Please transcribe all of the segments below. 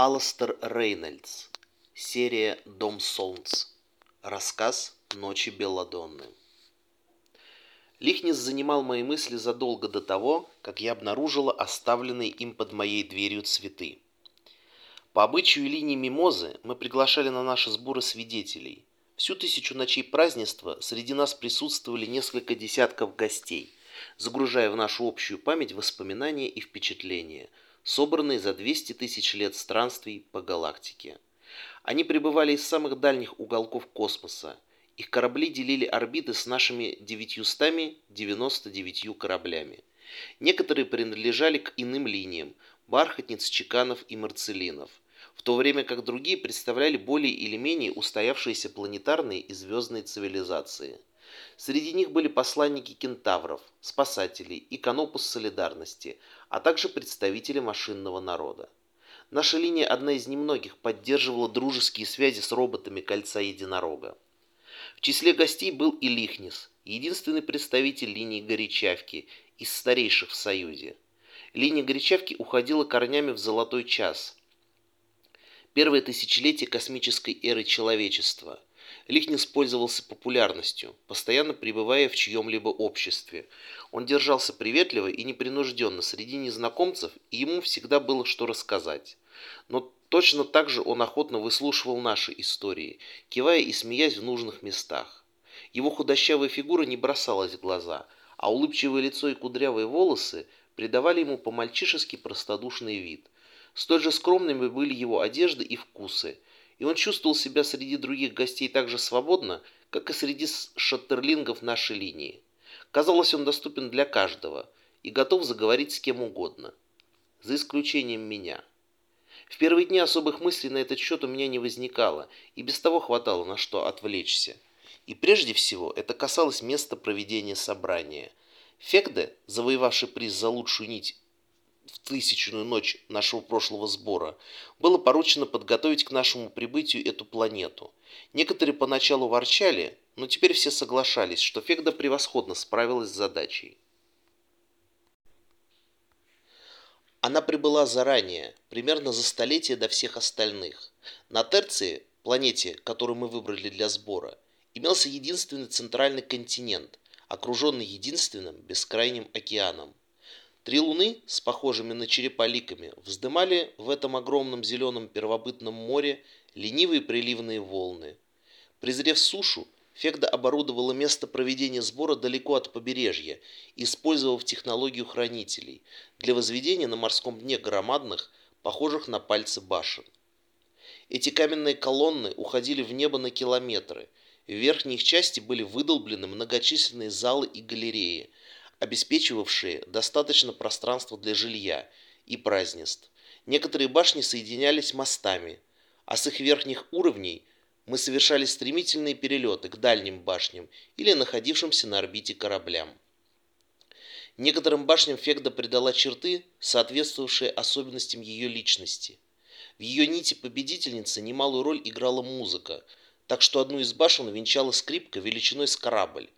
Алластер Рейнольдс. Серия «Дом Солнц». Рассказ «Ночи Белладонны». Лихнис занимал мои мысли задолго до того, как я обнаружила оставленные им под моей дверью цветы. По обычаю линии мимозы мы приглашали на наши сборы свидетелей. Всю тысячу ночей празднества среди нас присутствовали несколько десятков гостей, загружая в нашу общую память воспоминания и впечатления, собранные за 200 тысяч лет странствий по галактике. Они пребывали из самых дальних уголков космоса. Их корабли делили орбиты с нашими 999 кораблями. Некоторые принадлежали к иным линиям – бархатниц, чеканов и марцелинов – в то время как другие представляли более или менее устоявшиеся планетарные и звездные цивилизации. Среди них были посланники кентавров, спасатели и канопус солидарности, а также представители машинного народа. Наша линия одна из немногих поддерживала дружеские связи с роботами Кольца Единорога. В числе гостей был и Лихнис, единственный представитель линии Горячавки из старейших в Союзе. Линия Горячавки уходила корнями в золотой час – первое тысячелетие космической эры человечества. Лихнис пользовался популярностью, постоянно пребывая в чьем-либо обществе. Он держался приветливо и непринужденно среди незнакомцев, и ему всегда было что рассказать. Но точно так же он охотно выслушивал наши истории, кивая и смеясь в нужных местах. Его худощавая фигура не бросалась в глаза, а улыбчивое лицо и кудрявые волосы придавали ему по-мальчишески простодушный вид – Столь же скромными были его одежды и вкусы, и он чувствовал себя среди других гостей так же свободно, как и среди шаттерлингов нашей линии. Казалось, он доступен для каждого и готов заговорить с кем угодно, за исключением меня. В первые дни особых мыслей на этот счет у меня не возникало, и без того хватало на что отвлечься. И прежде всего это касалось места проведения собрания. Фегде, завоевавший приз за лучшую нить в тысячную ночь нашего прошлого сбора, было поручено подготовить к нашему прибытию эту планету. Некоторые поначалу ворчали, но теперь все соглашались, что Фегда превосходно справилась с задачей. Она прибыла заранее, примерно за столетие до всех остальных. На Терции, планете, которую мы выбрали для сбора, имелся единственный центральный континент, окруженный единственным бескрайним океаном. Три луны с похожими на черепа ликами вздымали в этом огромном зеленом первобытном море ленивые приливные волны. Презрев сушу, Фегда оборудовала место проведения сбора далеко от побережья, использовав технологию хранителей для возведения на морском дне громадных, похожих на пальцы башен. Эти каменные колонны уходили в небо на километры. В верхней их части были выдолблены многочисленные залы и галереи, обеспечивавшие достаточно пространства для жилья и празднеств. Некоторые башни соединялись мостами, а с их верхних уровней мы совершали стремительные перелеты к дальним башням или находившимся на орбите кораблям. Некоторым башням Фегда придала черты, соответствовавшие особенностям ее личности. В ее нити победительницы немалую роль играла музыка, так что одну из башен венчала скрипка величиной с корабль,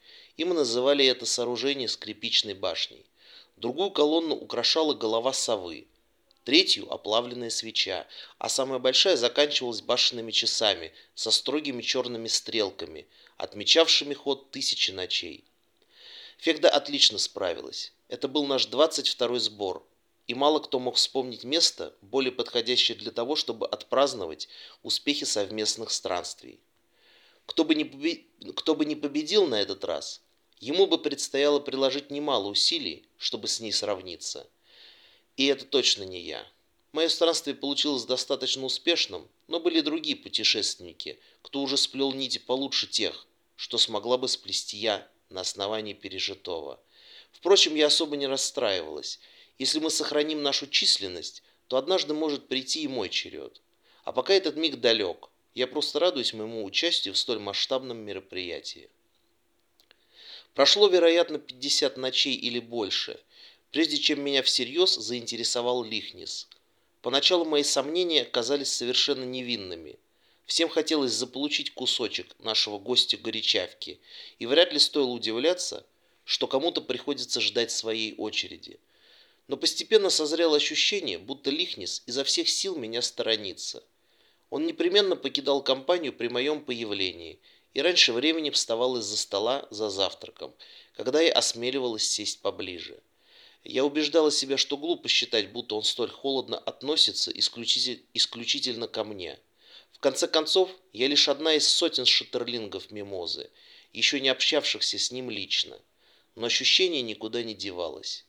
и мы называли это сооружение скрипичной башней. Другую колонну украшала голова совы, третью – оплавленная свеча, а самая большая заканчивалась башенными часами со строгими черными стрелками, отмечавшими ход тысячи ночей. Фегда отлично справилась. Это был наш 22-й сбор, и мало кто мог вспомнить место, более подходящее для того, чтобы отпраздновать успехи совместных странствий. Кто бы, не победил, кто бы не победил на этот раз, ему бы предстояло приложить немало усилий, чтобы с ней сравниться. И это точно не я. Мое странствие получилось достаточно успешным, но были другие путешественники, кто уже сплел нити получше тех, что смогла бы сплести я на основании пережитого. Впрочем, я особо не расстраивалась. Если мы сохраним нашу численность, то однажды может прийти и мой черед. А пока этот миг далек, я просто радуюсь моему участию в столь масштабном мероприятии. Прошло, вероятно, 50 ночей или больше, прежде чем меня всерьез заинтересовал Лихнис. Поначалу мои сомнения казались совершенно невинными. Всем хотелось заполучить кусочек нашего гостя горячавки, и вряд ли стоило удивляться, что кому-то приходится ждать своей очереди. Но постепенно созрело ощущение, будто Лихнис изо всех сил меня сторонится. Он непременно покидал компанию при моем появлении и раньше времени вставал из-за стола за завтраком, когда я осмеливалась сесть поближе. Я убеждала себя, что глупо считать, будто он столь холодно относится исключительно ко мне. В конце концов, я лишь одна из сотен шатерлингов Мимозы, еще не общавшихся с ним лично. Но ощущение никуда не девалось.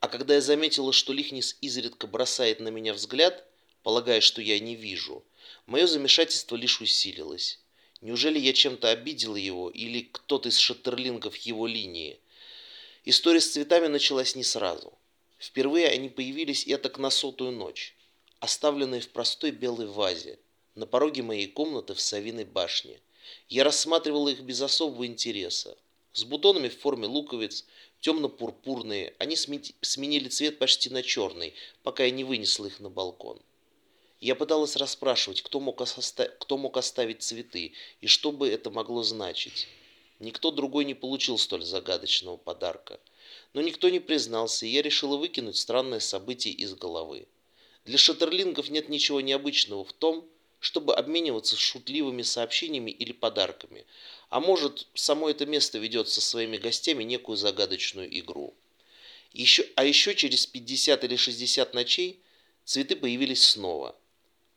А когда я заметила, что Лихнис изредка бросает на меня взгляд, полагая, что я не вижу, мое замешательство лишь усилилось. Неужели я чем-то обидела его или кто-то из шаттерлингов его линии? История с цветами началась не сразу. Впервые они появились этак на сотую ночь, оставленные в простой белой вазе, на пороге моей комнаты в Савиной башне. Я рассматривала их без особого интереса. С бутонами в форме луковиц, темно-пурпурные, они сменили цвет почти на черный, пока я не вынесла их на балкон. Я пыталась расспрашивать, кто мог, оста... кто мог оставить цветы и что бы это могло значить. Никто другой не получил столь загадочного подарка. Но никто не признался, и я решила выкинуть странное событие из головы. Для шатерлингов нет ничего необычного в том, чтобы обмениваться шутливыми сообщениями или подарками. А может, само это место ведет со своими гостями некую загадочную игру. Еще, а еще через 50 или 60 ночей цветы появились снова –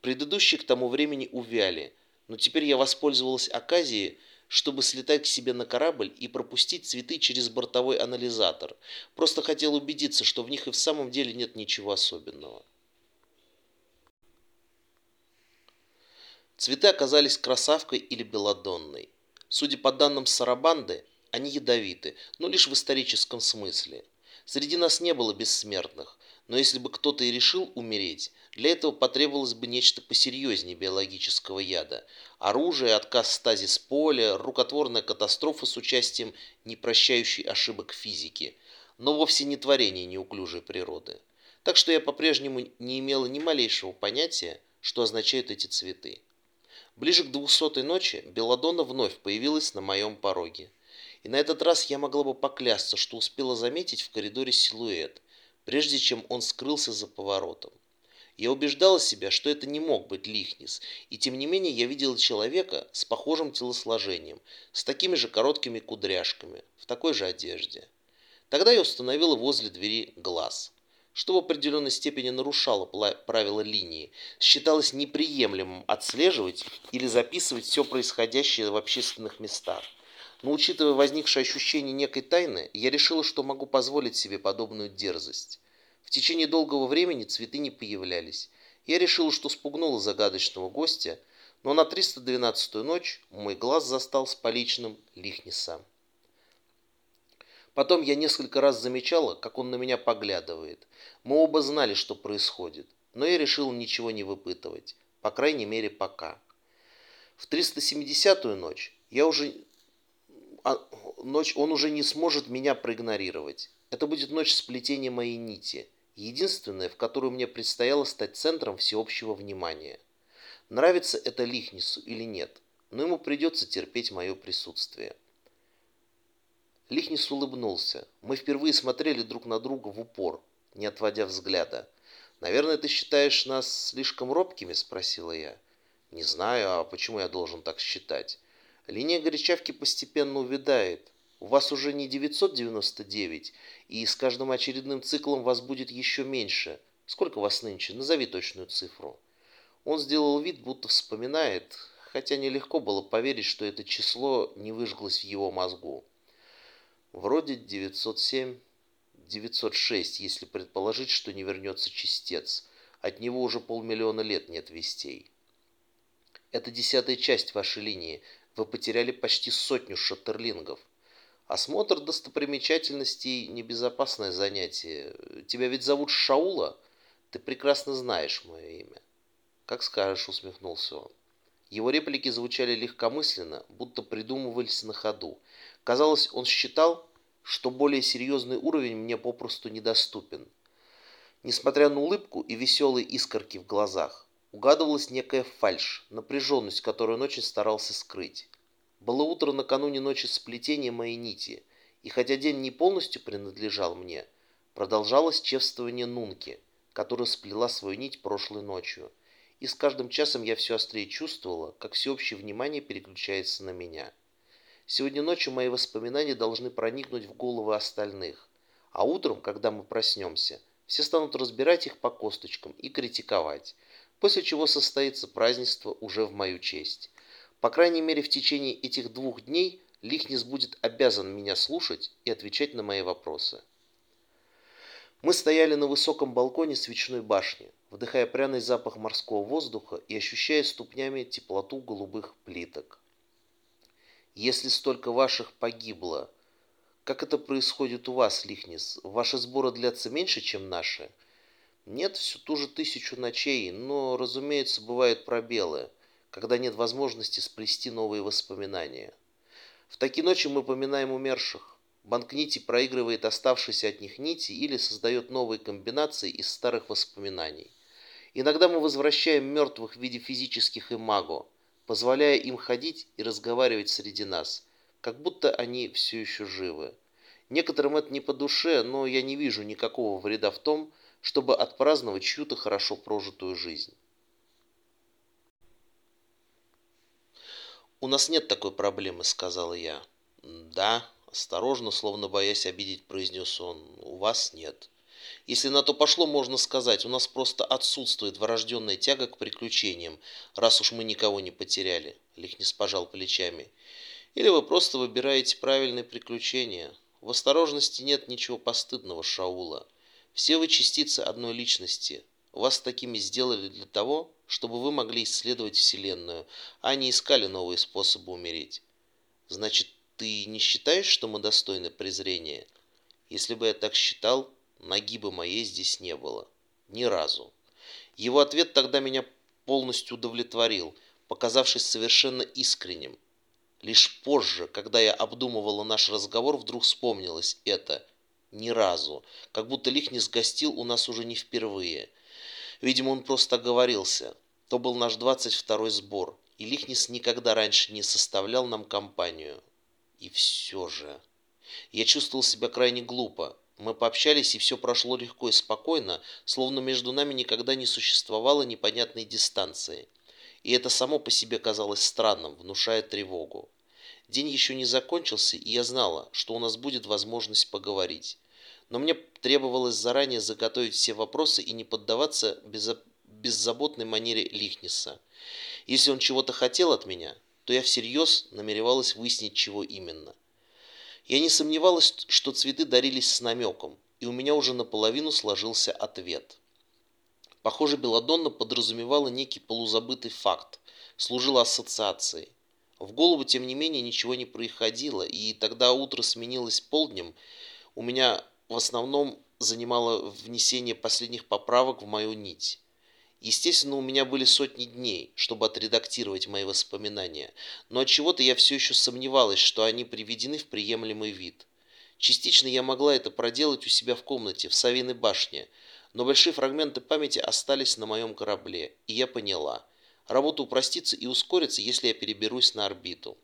Предыдущие к тому времени увяли, но теперь я воспользовалась оказией, чтобы слетать к себе на корабль и пропустить цветы через бортовой анализатор. Просто хотел убедиться, что в них и в самом деле нет ничего особенного. Цветы оказались красавкой или белодонной. Судя по данным Сарабанды, они ядовиты, но лишь в историческом смысле. Среди нас не было бессмертных, но если бы кто-то и решил умереть, для этого потребовалось бы нечто посерьезнее биологического яда. Оружие, отказ стазис поля, рукотворная катастрофа с участием непрощающей ошибок физики, но вовсе не творение неуклюжей природы. Так что я по-прежнему не имела ни малейшего понятия, что означают эти цветы. Ближе к двухсотой ночи Беладонна вновь появилась на моем пороге. И на этот раз я могла бы поклясться, что успела заметить в коридоре силуэт, прежде чем он скрылся за поворотом. Я убеждала себя, что это не мог быть Лихнис, и тем не менее я видела человека с похожим телосложением, с такими же короткими кудряшками, в такой же одежде. Тогда я установила возле двери глаз, что в определенной степени нарушало правила линии, считалось неприемлемым отслеживать или записывать все происходящее в общественных местах. Но учитывая возникшее ощущение некой тайны, я решила, что могу позволить себе подобную дерзость. В течение долгого времени цветы не появлялись. Я решил, что спугнула загадочного гостя, но на 312-ю ночь мой глаз застал с поличным Лихниса. Потом я несколько раз замечала, как он на меня поглядывает. Мы оба знали, что происходит, но я решил ничего не выпытывать, по крайней мере пока. В 370-ю ночь я уже ночь он уже не сможет меня проигнорировать. Это будет ночь сплетения моей нити единственное, в которую мне предстояло стать центром всеобщего внимания. Нравится это Лихнису или нет, но ему придется терпеть мое присутствие. Лихнис улыбнулся. Мы впервые смотрели друг на друга в упор, не отводя взгляда. «Наверное, ты считаешь нас слишком робкими?» – спросила я. «Не знаю, а почему я должен так считать?» Линия горячавки постепенно увядает. У вас уже не 999, и с каждым очередным циклом вас будет еще меньше. Сколько вас нынче? Назови точную цифру. Он сделал вид, будто вспоминает, хотя нелегко было поверить, что это число не выжглось в его мозгу. Вроде 907, 906, если предположить, что не вернется чистец. От него уже полмиллиона лет нет вестей. Это десятая часть вашей линии. Вы потеряли почти сотню шаттерлингов. Осмотр достопримечательностей – небезопасное занятие. Тебя ведь зовут Шаула? Ты прекрасно знаешь мое имя. Как скажешь, усмехнулся он. Его реплики звучали легкомысленно, будто придумывались на ходу. Казалось, он считал, что более серьезный уровень мне попросту недоступен. Несмотря на улыбку и веселые искорки в глазах, угадывалась некая фальшь, напряженность, которую очень старался скрыть. Было утро накануне ночи сплетения моей нити, и хотя день не полностью принадлежал мне, Продолжалось чествование Нунки, которая сплела свою нить прошлой ночью. И с каждым часом я все острее чувствовала, как всеобщее внимание переключается на меня. Сегодня ночью мои воспоминания должны проникнуть в головы остальных. А утром, когда мы проснемся, все станут разбирать их по косточкам и критиковать, после чего состоится празднество уже в мою честь. По крайней мере, в течение этих двух дней Лихнис будет обязан меня слушать и отвечать на мои вопросы. Мы стояли на высоком балконе свечной башни, вдыхая пряный запах морского воздуха и ощущая ступнями теплоту голубых плиток. Если столько ваших погибло, как это происходит у вас, Лихнис? Ваши сборы длятся меньше, чем наши? Нет, всю ту же тысячу ночей, но, разумеется, бывают пробелы, когда нет возможности сплести новые воспоминания. В такие ночи мы поминаем умерших. Банкнити проигрывает оставшиеся от них нити или создает новые комбинации из старых воспоминаний. Иногда мы возвращаем мертвых в виде физических имаго, позволяя им ходить и разговаривать среди нас, как будто они все еще живы. Некоторым это не по душе, но я не вижу никакого вреда в том, чтобы отпраздновать чью-то хорошо прожитую жизнь. «У нас нет такой проблемы», — сказала я. «Да», Осторожно, словно боясь обидеть, произнес он. У вас нет. Если на то пошло, можно сказать, у нас просто отсутствует врожденная тяга к приключениям, раз уж мы никого не потеряли. Лихнис пожал плечами. Или вы просто выбираете правильные приключения. В осторожности нет ничего постыдного, Шаула. Все вы частицы одной личности. Вас такими сделали для того, чтобы вы могли исследовать Вселенную, а не искали новые способы умереть. Значит, ты не считаешь, что мы достойны презрения? Если бы я так считал, ноги бы моей здесь не было. Ни разу. Его ответ тогда меня полностью удовлетворил, показавшись совершенно искренним. Лишь позже, когда я обдумывала наш разговор, вдруг вспомнилось это. Ни разу. Как будто Лихнис гостил у нас уже не впервые. Видимо, он просто оговорился. То был наш 22-й сбор, и Лихнис никогда раньше не составлял нам компанию. И все же... Я чувствовал себя крайне глупо. Мы пообщались, и все прошло легко и спокойно, словно между нами никогда не существовало непонятной дистанции. И это само по себе казалось странным, внушая тревогу. День еще не закончился, и я знала, что у нас будет возможность поговорить. Но мне требовалось заранее заготовить все вопросы и не поддаваться безо... беззаботной манере Лихниса. Если он чего-то хотел от меня, то я всерьез намеревалась выяснить, чего именно. Я не сомневалась, что цветы дарились с намеком, и у меня уже наполовину сложился ответ. Похоже, Беладонна подразумевала некий полузабытый факт, служила ассоциацией. В голову, тем не менее, ничего не происходило, и тогда утро сменилось полднем, у меня в основном занимало внесение последних поправок в мою нить. Естественно, у меня были сотни дней, чтобы отредактировать мои воспоминания, но от чего-то я все еще сомневалась, что они приведены в приемлемый вид. Частично я могла это проделать у себя в комнате, в Савиной башне, но большие фрагменты памяти остались на моем корабле, и я поняла. Работа упростится и ускорится, если я переберусь на орбиту.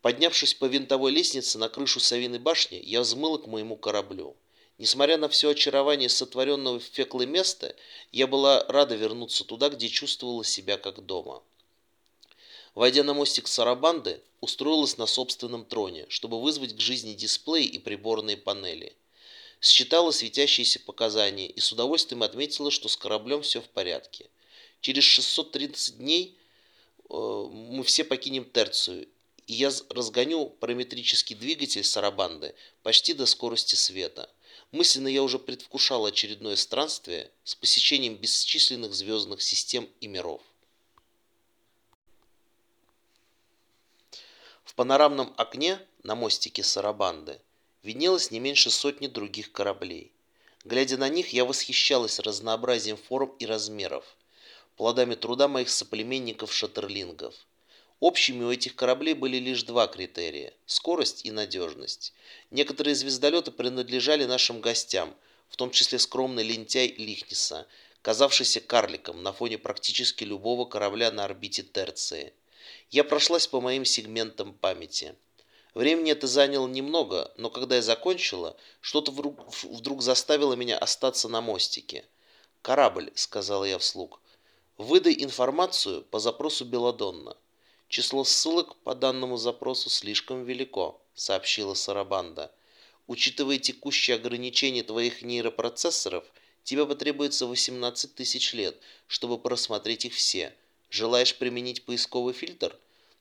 Поднявшись по винтовой лестнице на крышу Савиной башни, я взмыла к моему кораблю. Несмотря на все очарование сотворенного в феклы места, я была рада вернуться туда, где чувствовала себя как дома. Войдя на мостик Сарабанды, устроилась на собственном троне, чтобы вызвать к жизни дисплей и приборные панели. Считала светящиеся показания и с удовольствием отметила, что с кораблем все в порядке. Через 630 дней э, мы все покинем Терцию, и я разгоню параметрический двигатель Сарабанды почти до скорости света – Мысленно я уже предвкушал очередное странствие с посещением бесчисленных звездных систем и миров. В панорамном окне на мостике Сарабанды виднелось не меньше сотни других кораблей. Глядя на них, я восхищалась разнообразием форм и размеров, плодами труда моих соплеменников-шатерлингов – Общими у этих кораблей были лишь два критерия – скорость и надежность. Некоторые звездолеты принадлежали нашим гостям, в том числе скромный лентяй Лихниса, казавшийся карликом на фоне практически любого корабля на орбите Терции. Я прошлась по моим сегментам памяти. Времени это заняло немного, но когда я закончила, что-то вдруг, заставило меня остаться на мостике. «Корабль», — сказала я вслух. «Выдай информацию по запросу Беладонна». «Число ссылок по данному запросу слишком велико», — сообщила Сарабанда. «Учитывая текущие ограничения твоих нейропроцессоров, тебе потребуется 18 тысяч лет, чтобы просмотреть их все. Желаешь применить поисковый фильтр?»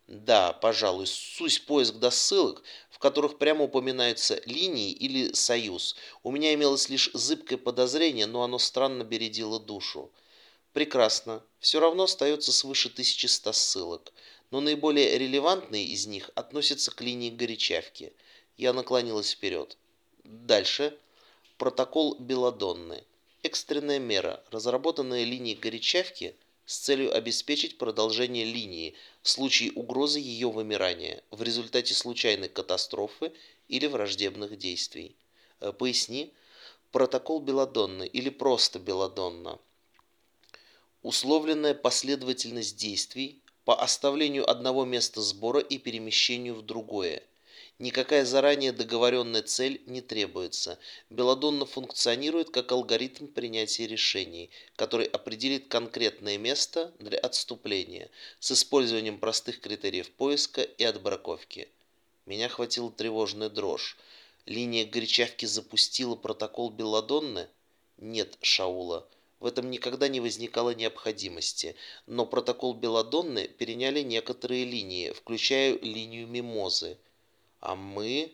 Да, пожалуй, сусь поиск до ссылок, в которых прямо упоминаются линии или союз. У меня имелось лишь зыбкое подозрение, но оно странно бередило душу. Прекрасно. Все равно остается свыше 1100 ссылок. Но наиболее релевантные из них относятся к линии горячавки. Я наклонилась вперед. Дальше. Протокол Беладонны. Экстренная мера, разработанная линией горячавки – с целью обеспечить продолжение линии в случае угрозы ее вымирания в результате случайной катастрофы или враждебных действий. Э, поясни. Протокол Беладонны или просто Беладонна. Условленная последовательность действий по оставлению одного места сбора и перемещению в другое – Никакая заранее договоренная цель не требуется. Беладонна функционирует как алгоритм принятия решений, который определит конкретное место для отступления с использованием простых критериев поиска и отбраковки. Меня хватила тревожная дрожь. Линия Горячавки запустила протокол Беладонны? Нет, Шаула. В этом никогда не возникало необходимости, но протокол Беладонны переняли некоторые линии, включая линию Мимозы – а мы...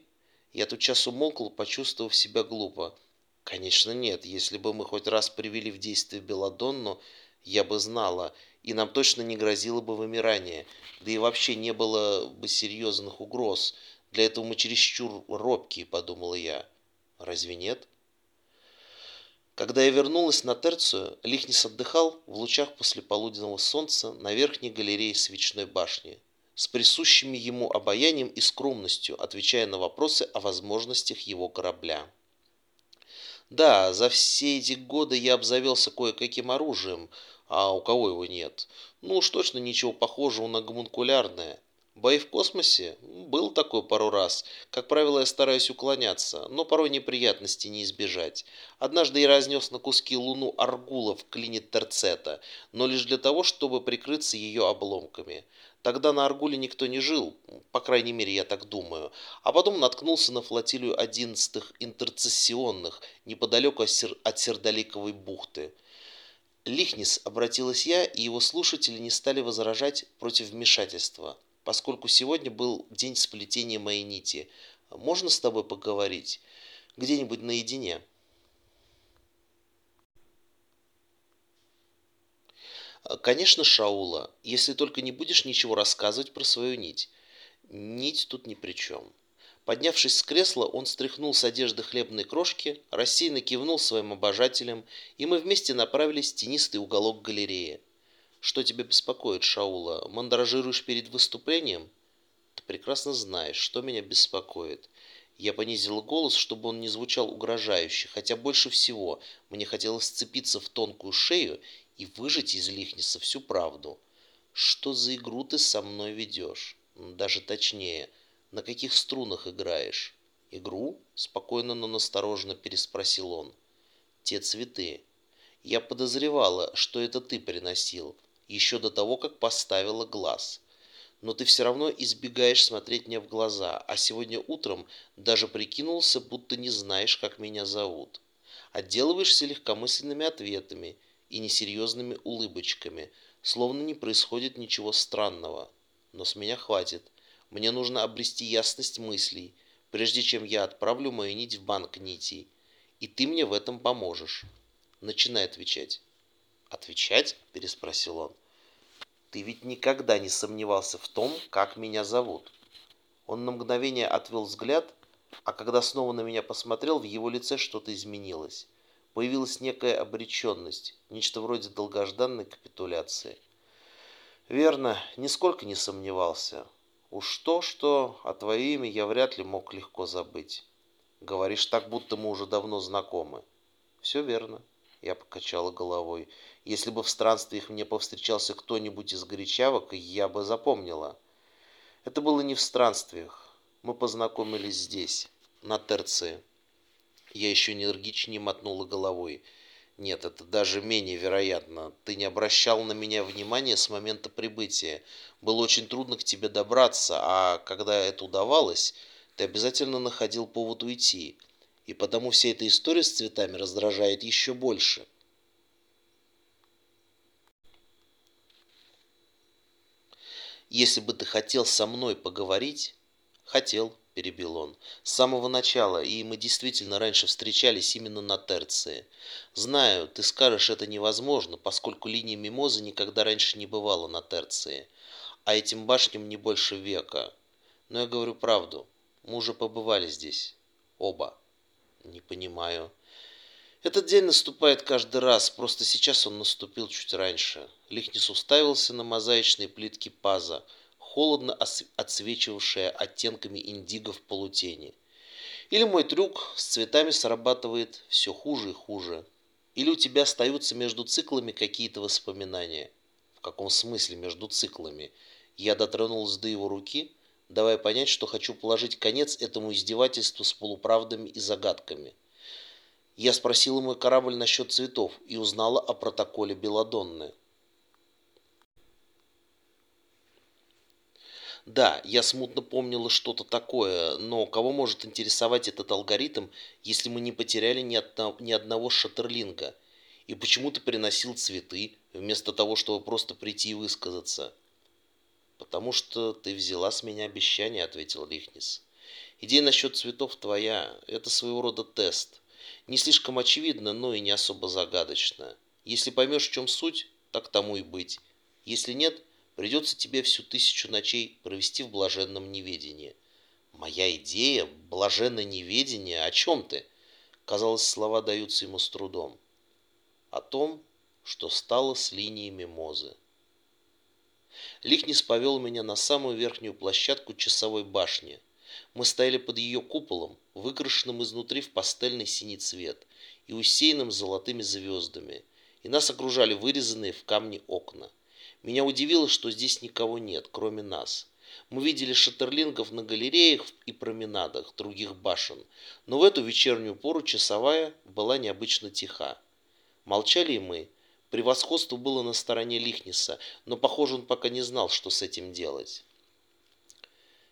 Я тут час умолкл, почувствовав себя глупо. Конечно, нет. Если бы мы хоть раз привели в действие Беладонну, я бы знала, и нам точно не грозило бы вымирание. Да и вообще не было бы серьезных угроз. Для этого мы чересчур робкие, подумала я. Разве нет? Когда я вернулась на терцию, Лихнис отдыхал в лучах послеполуденного солнца на верхней галерее свечной башни с присущими ему обаянием и скромностью, отвечая на вопросы о возможностях его корабля. Да, за все эти годы я обзавелся кое-каким оружием, а у кого его нет? Ну уж точно ничего похожего на гомункулярное. Бои в космосе? Был такой пару раз. Как правило, я стараюсь уклоняться, но порой неприятностей не избежать. Однажды я разнес на куски луну Аргула в клине Терцета, но лишь для того, чтобы прикрыться ее обломками. Тогда на Аргуле никто не жил, по крайней мере, я так думаю. А потом наткнулся на флотилию 11-х интерцессионных неподалеку от Сердоликовой бухты. Лихнис обратилась я, и его слушатели не стали возражать против вмешательства поскольку сегодня был день сплетения моей нити. Можно с тобой поговорить? Где-нибудь наедине?» «Конечно, Шаула, если только не будешь ничего рассказывать про свою нить. Нить тут ни при чем». Поднявшись с кресла, он стряхнул с одежды хлебные крошки, рассеянно кивнул своим обожателям, и мы вместе направились в тенистый уголок галереи. Что тебя беспокоит, Шаула? Мандражируешь перед выступлением? Ты прекрасно знаешь, что меня беспокоит. Я понизил голос, чтобы он не звучал угрожающе, хотя больше всего мне хотелось сцепиться в тонкую шею и выжать из Лихниса всю правду. Что за игру ты со мной ведешь? Даже точнее, на каких струнах играешь? Игру? Спокойно, но настороженно переспросил он. Те цветы. Я подозревала, что это ты приносил еще до того, как поставила глаз. Но ты все равно избегаешь смотреть мне в глаза, а сегодня утром даже прикинулся, будто не знаешь, как меня зовут. Отделываешься легкомысленными ответами и несерьезными улыбочками, словно не происходит ничего странного. Но с меня хватит. Мне нужно обрести ясность мыслей, прежде чем я отправлю мою нить в банк нитей. И ты мне в этом поможешь. Начинай отвечать. «Отвечать?» – переспросил он. «Ты ведь никогда не сомневался в том, как меня зовут». Он на мгновение отвел взгляд, а когда снова на меня посмотрел, в его лице что-то изменилось. Появилась некая обреченность, нечто вроде долгожданной капитуляции. «Верно, нисколько не сомневался. Уж то, что, а твое имя я вряд ли мог легко забыть. Говоришь так, будто мы уже давно знакомы». «Все верно». Я покачала головой. Если бы в странствиях мне повстречался кто-нибудь из горячавок, я бы запомнила. Это было не в странствиях. Мы познакомились здесь, на Терции. Я еще энергичнее мотнула головой. Нет, это даже менее вероятно. Ты не обращал на меня внимания с момента прибытия. Было очень трудно к тебе добраться, а когда это удавалось, ты обязательно находил повод уйти. И потому вся эта история с цветами раздражает еще больше. Если бы ты хотел со мной поговорить... Хотел, перебил он. С самого начала, и мы действительно раньше встречались именно на Терции. Знаю, ты скажешь, это невозможно, поскольку линия Мимозы никогда раньше не бывала на Терции. А этим башням не больше века. Но я говорю правду. Мы уже побывали здесь. Оба. Не понимаю. Этот день наступает каждый раз, просто сейчас он наступил чуть раньше. Лихнис уставился на мозаичные плитки паза, холодно отсвечивавшая оттенками индиго в полутени. Или мой трюк с цветами срабатывает все хуже и хуже. Или у тебя остаются между циклами какие-то воспоминания. В каком смысле между циклами? Я дотронулась до его руки, давая понять, что хочу положить конец этому издевательству с полуправдами и загадками. Я спросила мой корабль насчет цветов и узнала о протоколе Беладонны. Да, я смутно помнила что-то такое, но кого может интересовать этот алгоритм, если мы не потеряли ни, одно, ни одного шаттерлинга? И почему ты приносил цветы, вместо того, чтобы просто прийти и высказаться? «Потому что ты взяла с меня обещание», — ответил Лихнис. «Идея насчет цветов твоя. Это своего рода тест. Не слишком очевидно, но и не особо загадочно. Если поймешь, в чем суть, так тому и быть. Если нет, Придется тебе всю тысячу ночей провести в блаженном неведении. Моя идея, блаженное неведение, о чем ты? Казалось, слова даются ему с трудом. О том, что стало с линией мимозы. Лихнис повел меня на самую верхнюю площадку часовой башни. Мы стояли под ее куполом, выкрашенным изнутри в пастельный синий цвет и усеянным золотыми звездами, и нас окружали вырезанные в камне окна. Меня удивило, что здесь никого нет, кроме нас. Мы видели шатерлингов на галереях и променадах других башен, но в эту вечернюю пору часовая была необычно тиха. Молчали и мы. Превосходство было на стороне Лихниса, но, похоже, он пока не знал, что с этим делать.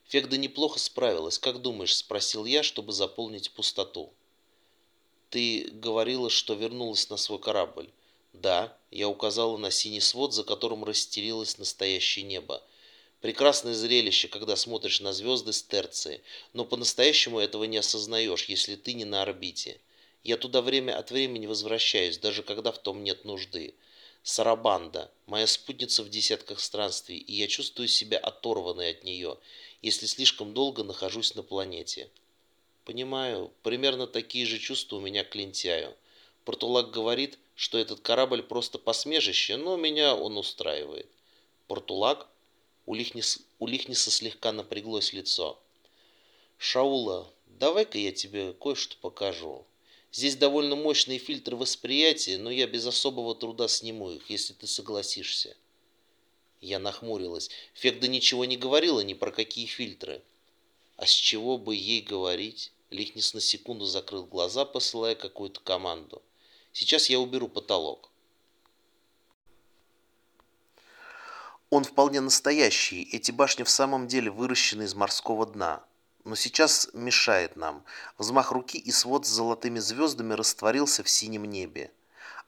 Фегда неплохо справилась. «Как думаешь?» – спросил я, чтобы заполнить пустоту. «Ты говорила, что вернулась на свой корабль. Да, я указала на синий свод, за которым расстелилось настоящее небо. Прекрасное зрелище, когда смотришь на звезды с терции, но по-настоящему этого не осознаешь, если ты не на орбите. Я туда время от времени возвращаюсь, даже когда в том нет нужды. Сарабанда, моя спутница в десятках странствий, и я чувствую себя оторванной от нее, если слишком долго нахожусь на планете. Понимаю, примерно такие же чувства у меня к лентяю. Портулак говорит, что этот корабль просто посмежище, но меня он устраивает. Портулак? У, Лихнис, у Лихниса слегка напряглось лицо. Шаула, давай-ка я тебе кое-что покажу. Здесь довольно мощные фильтры восприятия, но я без особого труда сниму их, если ты согласишься. Я нахмурилась. Фегда ничего не говорила ни про какие фильтры. А с чего бы ей говорить? Лихнис на секунду закрыл глаза, посылая какую-то команду. Сейчас я уберу потолок. Он вполне настоящий. Эти башни в самом деле выращены из морского дна. Но сейчас мешает нам. Взмах руки и свод с золотыми звездами растворился в синем небе.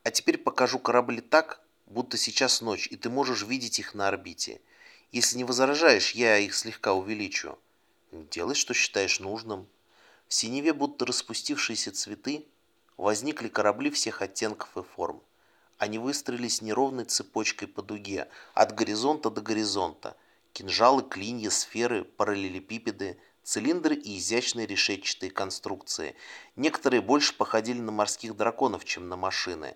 А теперь покажу корабли так, будто сейчас ночь, и ты можешь видеть их на орбите. Если не возражаешь, я их слегка увеличу. Делай, что считаешь нужным. В синеве будто распустившиеся цветы возникли корабли всех оттенков и форм. Они выстроились неровной цепочкой по дуге, от горизонта до горизонта. Кинжалы, клинья, сферы, параллелепипеды, цилиндры и изящные решетчатые конструкции. Некоторые больше походили на морских драконов, чем на машины.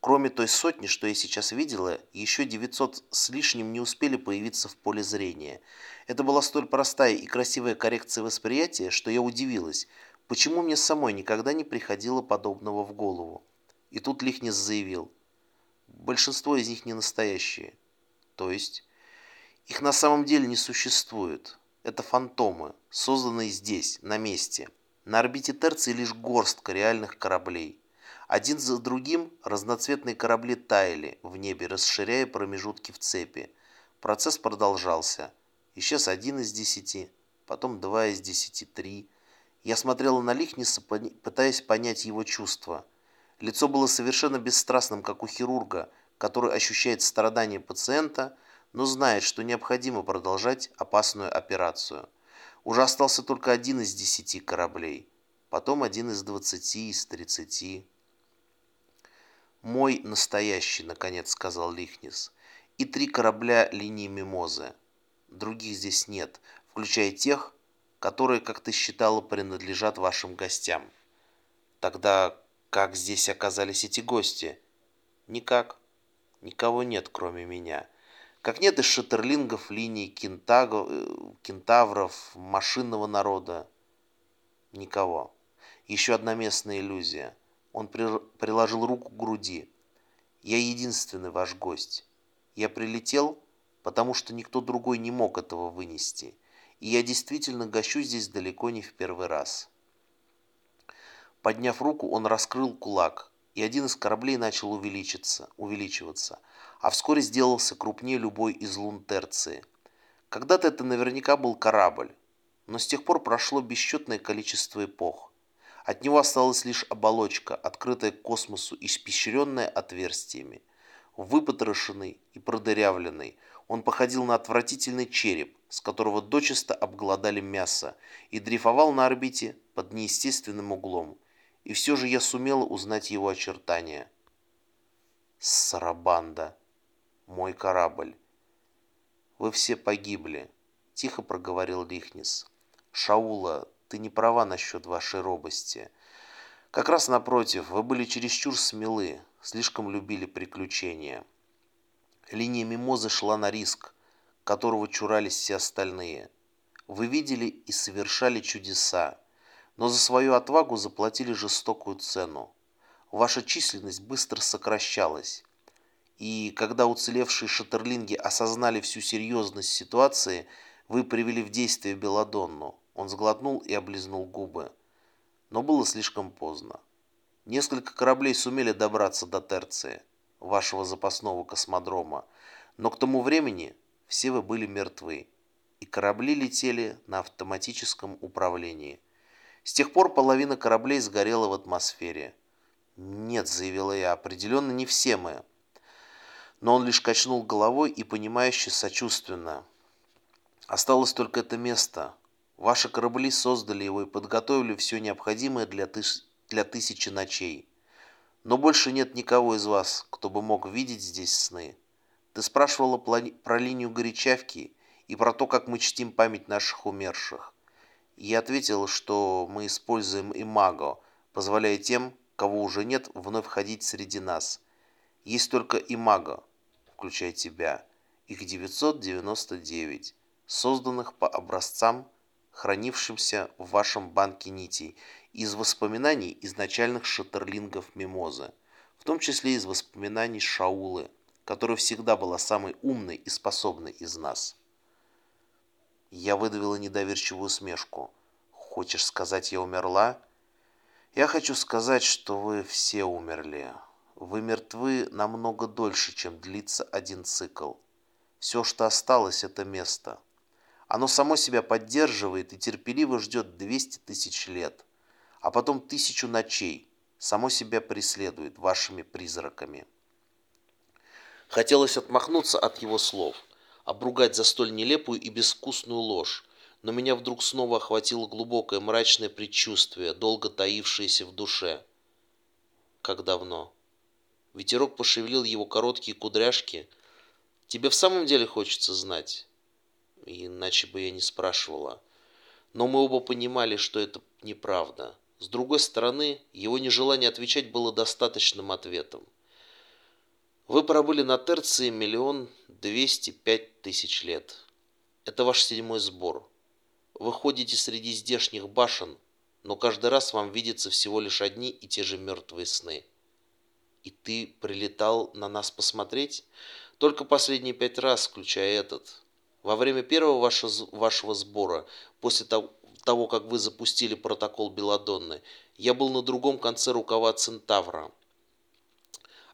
Кроме той сотни, что я сейчас видела, еще 900 с лишним не успели появиться в поле зрения. Это была столь простая и красивая коррекция восприятия, что я удивилась – Почему мне самой никогда не приходило подобного в голову? И тут Лихнес заявил. Большинство из них не настоящие. То есть, их на самом деле не существует. Это фантомы, созданные здесь, на месте. На орбите Терции лишь горстка реальных кораблей. Один за другим разноцветные корабли таяли в небе, расширяя промежутки в цепи. Процесс продолжался. Исчез один из десяти, потом два из десяти, три. Я смотрела на Лихниса, пытаясь понять его чувства. Лицо было совершенно бесстрастным, как у хирурга, который ощущает страдания пациента, но знает, что необходимо продолжать опасную операцию. Уже остался только один из десяти кораблей, потом один из двадцати, из тридцати. «Мой настоящий», — наконец сказал Лихнис, — «и три корабля линии Мимозы. Других здесь нет, включая тех, которые, как ты считала, принадлежат вашим гостям». «Тогда как здесь оказались эти гости?» «Никак. Никого нет, кроме меня». Как нет из шатерлингов линий кентаго, э, кентавров, машинного народа. Никого. Еще одна местная иллюзия. Он приложил руку к груди. Я единственный ваш гость. Я прилетел, потому что никто другой не мог этого вынести. И я действительно гощу здесь далеко не в первый раз. Подняв руку, он раскрыл кулак, и один из кораблей начал увеличиться, увеличиваться – а вскоре сделался крупнее любой из лун Терции. Когда-то это наверняка был корабль, но с тех пор прошло бесчетное количество эпох. От него осталась лишь оболочка, открытая к космосу, испещренная отверстиями. Выпотрошенный и продырявленный, он походил на отвратительный череп, с которого дочисто обглодали мясо, и дрейфовал на орбите под неестественным углом. И все же я сумела узнать его очертания. Сарабанда мой корабль. Вы все погибли, тихо проговорил Лихнис. Шаула, ты не права насчет вашей робости. Как раз напротив, вы были чересчур смелы, слишком любили приключения. Линия мимозы шла на риск, которого чурались все остальные. Вы видели и совершали чудеса, но за свою отвагу заплатили жестокую цену. Ваша численность быстро сокращалась, и когда уцелевшие шатерлинги осознали всю серьезность ситуации, вы привели в действие Беладонну. Он сглотнул и облизнул губы. Но было слишком поздно. Несколько кораблей сумели добраться до Терции, вашего запасного космодрома, но к тому времени все вы были мертвы, и корабли летели на автоматическом управлении. С тех пор половина кораблей сгорела в атмосфере. «Нет», — заявила я, — «определенно не все мы» но он лишь качнул головой и понимающе сочувственно. Осталось только это место. Ваши корабли создали его и подготовили все необходимое для, тыс для тысячи ночей. Но больше нет никого из вас, кто бы мог видеть здесь сны. Ты спрашивала про линию Горячавки и про то, как мы чтим память наших умерших. я ответил, что мы используем имаго, позволяя тем, кого уже нет, вновь ходить среди нас – есть только имаго, включая тебя. Их 999, созданных по образцам, хранившимся в вашем банке нитей, из воспоминаний изначальных шатерлингов Мимозы, в том числе из воспоминаний Шаулы, которая всегда была самой умной и способной из нас. Я выдавила недоверчивую усмешку. «Хочешь сказать, я умерла?» «Я хочу сказать, что вы все умерли». Вы мертвы намного дольше, чем длится один цикл. Все, что осталось, это место. Оно само себя поддерживает и терпеливо ждет 200 тысяч лет, а потом тысячу ночей, само себя преследует вашими призраками. Хотелось отмахнуться от его слов, обругать за столь нелепую и безвкусную ложь, но меня вдруг снова охватило глубокое мрачное предчувствие, долго таившееся в душе. Как давно? Ветерок пошевелил его короткие кудряшки. «Тебе в самом деле хочется знать?» Иначе бы я не спрашивала. Но мы оба понимали, что это неправда. С другой стороны, его нежелание отвечать было достаточным ответом. Вы пробыли на Терции миллион двести пять тысяч лет. Это ваш седьмой сбор. Вы ходите среди здешних башен, но каждый раз вам видятся всего лишь одни и те же мертвые сны. И ты прилетал на нас посмотреть? Только последние пять раз, включая этот. Во время первого вашего сбора, после того, как вы запустили протокол Беладонны, я был на другом конце рукава Центавра.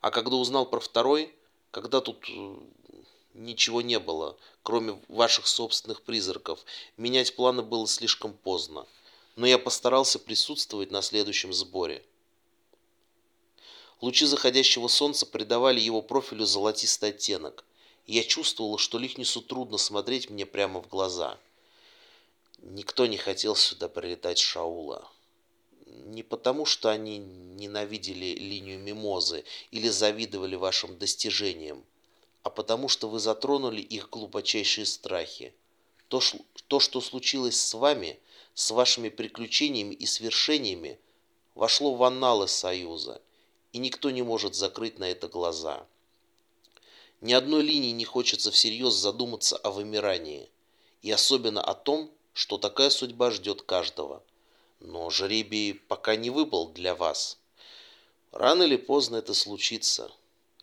А когда узнал про второй, когда тут э, ничего не было, кроме ваших собственных призраков, менять планы было слишком поздно. Но я постарался присутствовать на следующем сборе. Лучи заходящего солнца придавали его профилю золотистый оттенок. И я чувствовал, что Лихнису трудно смотреть мне прямо в глаза. Никто не хотел сюда прилетать Шаула. Не потому, что они ненавидели линию мимозы или завидовали вашим достижениям, а потому, что вы затронули их глубочайшие страхи. То, то, что случилось с вами, с вашими приключениями и свершениями, вошло в анналы Союза, и никто не может закрыть на это глаза. Ни одной линии не хочется всерьез задуматься о вымирании, и особенно о том, что такая судьба ждет каждого. Но жребий пока не выпал для вас. Рано или поздно это случится.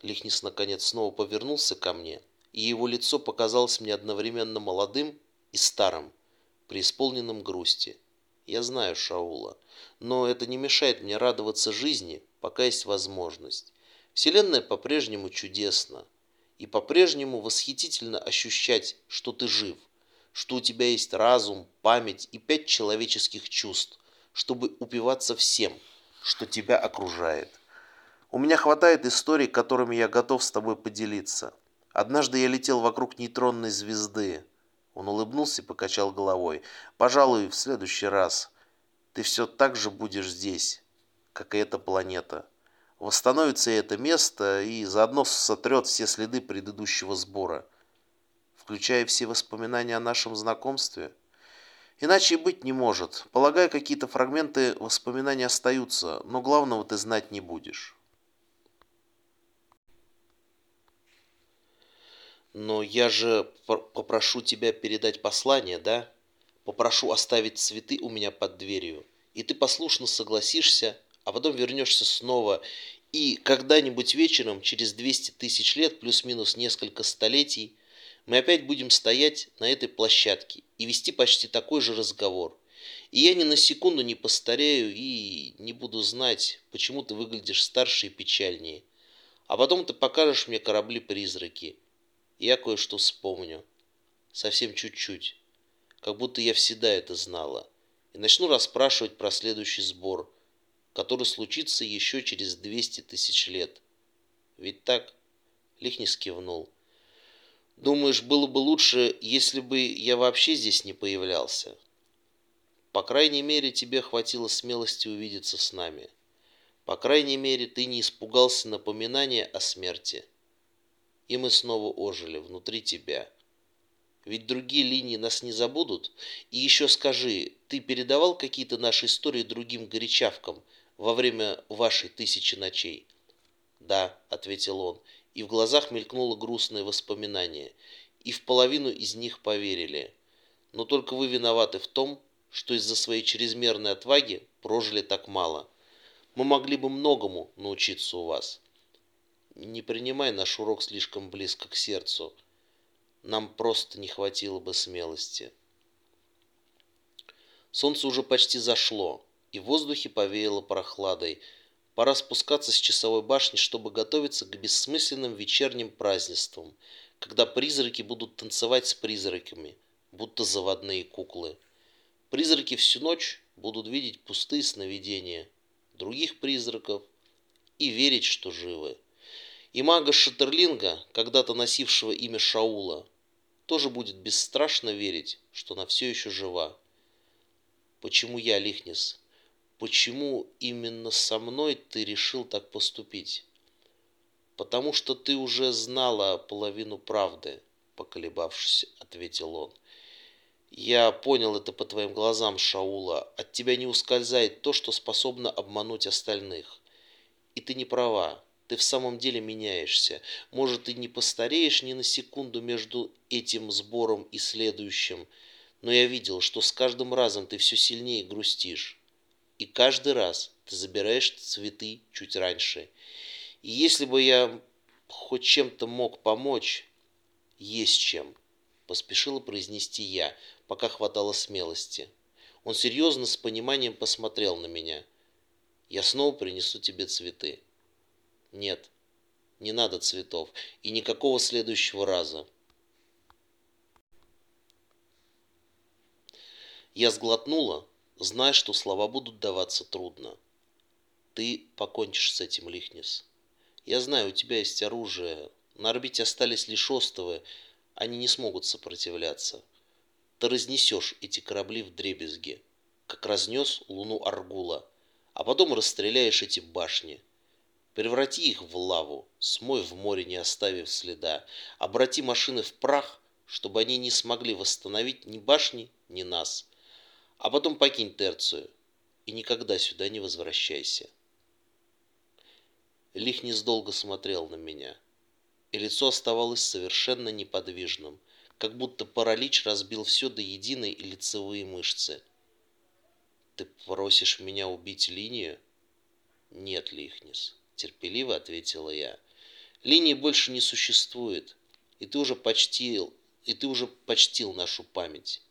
Лихнис наконец снова повернулся ко мне, и его лицо показалось мне одновременно молодым и старым, преисполненным грусти. Я знаю Шаула, но это не мешает мне радоваться жизни, пока есть возможность. Вселенная по-прежнему чудесна, и по-прежнему восхитительно ощущать, что ты жив, что у тебя есть разум, память и пять человеческих чувств, чтобы упиваться всем, что тебя окружает. У меня хватает историй, которыми я готов с тобой поделиться. Однажды я летел вокруг нейтронной звезды. Он улыбнулся и покачал головой. Пожалуй, в следующий раз ты все так же будешь здесь, как и эта планета. Восстановится и это место, и заодно сотрет все следы предыдущего сбора, включая все воспоминания о нашем знакомстве. Иначе и быть не может. Полагаю, какие-то фрагменты воспоминаний остаются, но главного ты знать не будешь. Но я же попрошу тебя передать послание, да? Попрошу оставить цветы у меня под дверью. И ты послушно согласишься, а потом вернешься снова. И когда-нибудь вечером, через 200 тысяч лет, плюс-минус несколько столетий, мы опять будем стоять на этой площадке и вести почти такой же разговор. И я ни на секунду не постарею и не буду знать, почему ты выглядишь старше и печальнее. А потом ты покажешь мне корабли-призраки – я кое-что вспомню. Совсем чуть-чуть. Как будто я всегда это знала. И начну расспрашивать про следующий сбор, который случится еще через 200 тысяч лет. Ведь так? Лихнис кивнул. Думаешь, было бы лучше, если бы я вообще здесь не появлялся? По крайней мере, тебе хватило смелости увидеться с нами. По крайней мере, ты не испугался напоминания о смерти и мы снова ожили внутри тебя. Ведь другие линии нас не забудут. И еще скажи, ты передавал какие-то наши истории другим горячавкам во время вашей тысячи ночей? Да, ответил он, и в глазах мелькнуло грустное воспоминание. И в половину из них поверили. Но только вы виноваты в том, что из-за своей чрезмерной отваги прожили так мало. Мы могли бы многому научиться у вас. Не принимай наш урок слишком близко к сердцу. Нам просто не хватило бы смелости. Солнце уже почти зашло, и в воздухе повеяло прохладой. Пора спускаться с часовой башни, чтобы готовиться к бессмысленным вечерним празднествам, когда призраки будут танцевать с призраками, будто заводные куклы. Призраки всю ночь будут видеть пустые сновидения других призраков и верить, что живы. И мага Шатерлинга, когда-то носившего имя Шаула, тоже будет бесстрашно верить, что она все еще жива. Почему я, Лихнис? Почему именно со мной ты решил так поступить? Потому что ты уже знала половину правды, поколебавшись, ответил он. Я понял это по твоим глазам, Шаула. От тебя не ускользает то, что способно обмануть остальных. И ты не права. Ты в самом деле меняешься. Может, ты не постареешь ни на секунду между этим сбором и следующим, но я видел, что с каждым разом ты все сильнее грустишь. И каждый раз ты забираешь цветы чуть раньше. И если бы я хоть чем-то мог помочь, есть чем. поспешила произнести я, пока хватало смелости. Он серьезно с пониманием посмотрел на меня. Я снова принесу тебе цветы. Нет, не надо цветов и никакого следующего раза. Я сглотнула, зная, что слова будут даваться трудно. Ты покончишь с этим, Лихнес. Я знаю, у тебя есть оружие. На орбите остались лишь остовы. Они не смогут сопротивляться. Ты разнесешь эти корабли в дребезги, как разнес луну Аргула, а потом расстреляешь эти башни. Преврати их в лаву, смой в море, не оставив следа. Обрати машины в прах, чтобы они не смогли восстановить ни башни, ни нас. А потом покинь Терцию и никогда сюда не возвращайся. Лихнис долго смотрел на меня, и лицо оставалось совершенно неподвижным, как будто паралич разбил все до единой и лицевые мышцы. «Ты просишь меня убить линию?» «Нет, Лихнис», — терпеливо ответила я. «Линии больше не существует, и ты уже почтил, и ты уже почтил нашу память.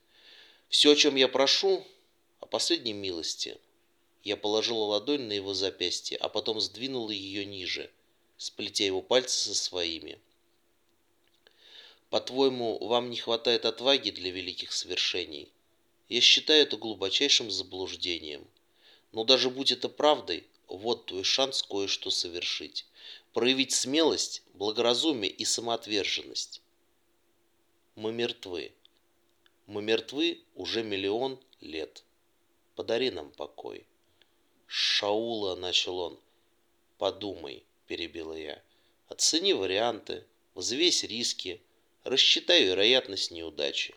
Все, о чем я прошу, о последней милости — я положила ладонь на его запястье, а потом сдвинула ее ниже, сплетя его пальцы со своими. По-твоему, вам не хватает отваги для великих свершений? Я считаю это глубочайшим заблуждением. Но даже будь это правдой, вот твой шанс кое-что совершить. Проявить смелость, благоразумие и самоотверженность. Мы мертвы. Мы мертвы уже миллион лет. Подари нам покой. Шаула, начал он. Подумай, перебила я. Оцени варианты, взвесь риски, рассчитай вероятность неудачи.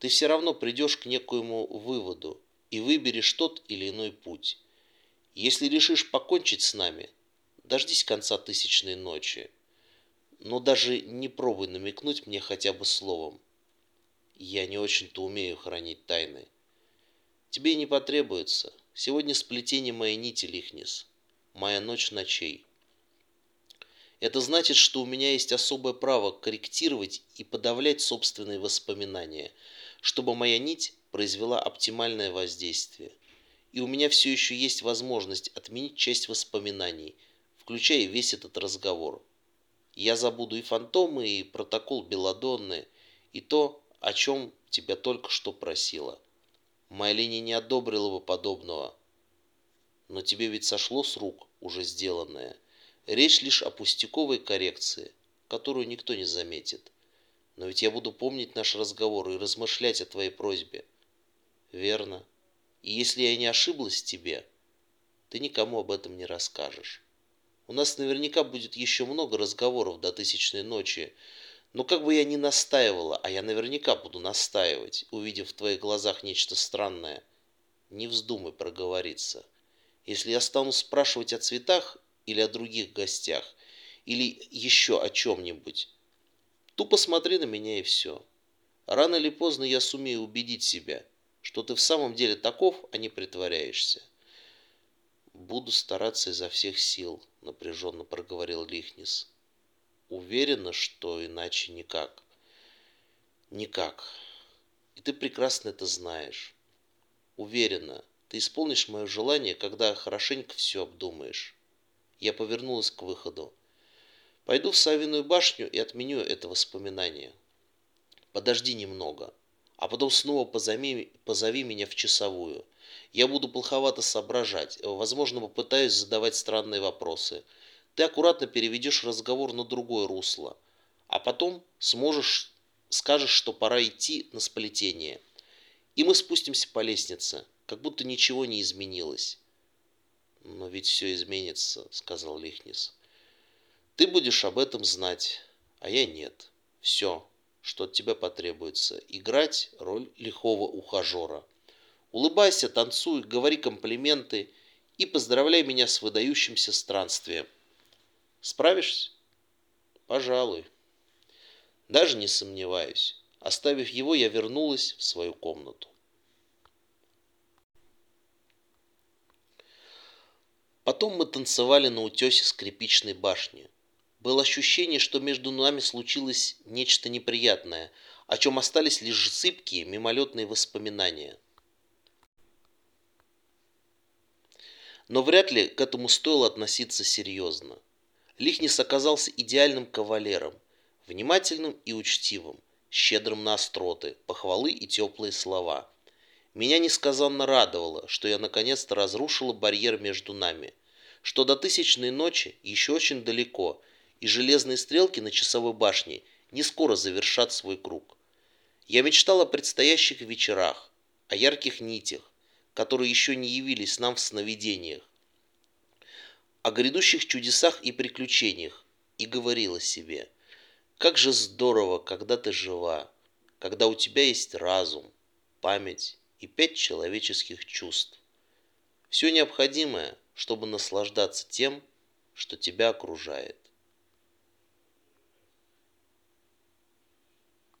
Ты все равно придешь к некоему выводу и выберешь тот или иной путь. Если решишь покончить с нами, дождись конца тысячной ночи. Но даже не пробуй намекнуть мне хотя бы словом. Я не очень-то умею хранить тайны. Тебе не потребуется. Сегодня сплетение моей нити, Лихнис. Моя ночь ночей. Это значит, что у меня есть особое право корректировать и подавлять собственные воспоминания, чтобы моя нить произвела оптимальное воздействие. И у меня все еще есть возможность отменить часть воспоминаний, включая весь этот разговор. Я забуду и фантомы, и протокол Беладонны, и то, о чем тебя только что просила. Майлини не одобрила бы подобного. Но тебе ведь сошло с рук уже сделанное. Речь лишь о пустяковой коррекции, которую никто не заметит. Но ведь я буду помнить наш разговор и размышлять о твоей просьбе. Верно. И если я не ошиблась тебе, ты никому об этом не расскажешь. У нас наверняка будет еще много разговоров до тысячной ночи, но как бы я ни настаивала, а я наверняка буду настаивать, увидев в твоих глазах нечто странное, не вздумай проговориться. Если я стану спрашивать о цветах или о других гостях, или еще о чем-нибудь, тупо смотри на меня и все. Рано или поздно я сумею убедить себя, что ты в самом деле таков, а не притворяешься. Буду стараться изо всех сил, напряженно проговорил Лихнис уверена, что иначе никак. Никак. И ты прекрасно это знаешь. Уверена, ты исполнишь мое желание, когда хорошенько все обдумаешь. Я повернулась к выходу. Пойду в Савиную башню и отменю это воспоминание. Подожди немного, а потом снова позови, позови меня в часовую. Я буду плоховато соображать, возможно, попытаюсь задавать странные вопросы – ты аккуратно переведешь разговор на другое русло, а потом сможешь, скажешь, что пора идти на сплетение. И мы спустимся по лестнице, как будто ничего не изменилось. «Но ведь все изменится», — сказал Лихнис. «Ты будешь об этом знать, а я нет. Все, что от тебя потребуется, играть роль лихого ухажера. Улыбайся, танцуй, говори комплименты и поздравляй меня с выдающимся странствием». Справишься? Пожалуй. Даже не сомневаюсь. Оставив его, я вернулась в свою комнату. Потом мы танцевали на утесе скрипичной башни. Было ощущение, что между нами случилось нечто неприятное, о чем остались лишь зыбкие мимолетные воспоминания. Но вряд ли к этому стоило относиться серьезно. Лихнис оказался идеальным кавалером, внимательным и учтивым, щедрым на остроты, похвалы и теплые слова. Меня несказанно радовало, что я наконец-то разрушила барьер между нами, что до тысячной ночи еще очень далеко, и железные стрелки на часовой башне не скоро завершат свой круг. Я мечтал о предстоящих вечерах, о ярких нитях, которые еще не явились нам в сновидениях, о грядущих чудесах и приключениях, и говорила себе, как же здорово, когда ты жива, когда у тебя есть разум, память и пять человеческих чувств. Все необходимое, чтобы наслаждаться тем, что тебя окружает.